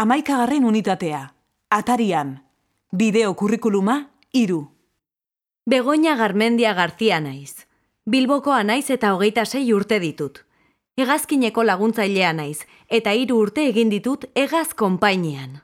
Amaikagarren unitatea. Atarian. Bideo kurrikuluma, iru. Begoña Garmendia Garzia naiz. Bilbokoa naiz eta hogeita sei urte ditut. Hegazkineko laguntzailea naiz, eta hiru urte egin ditut hegaz konpainian.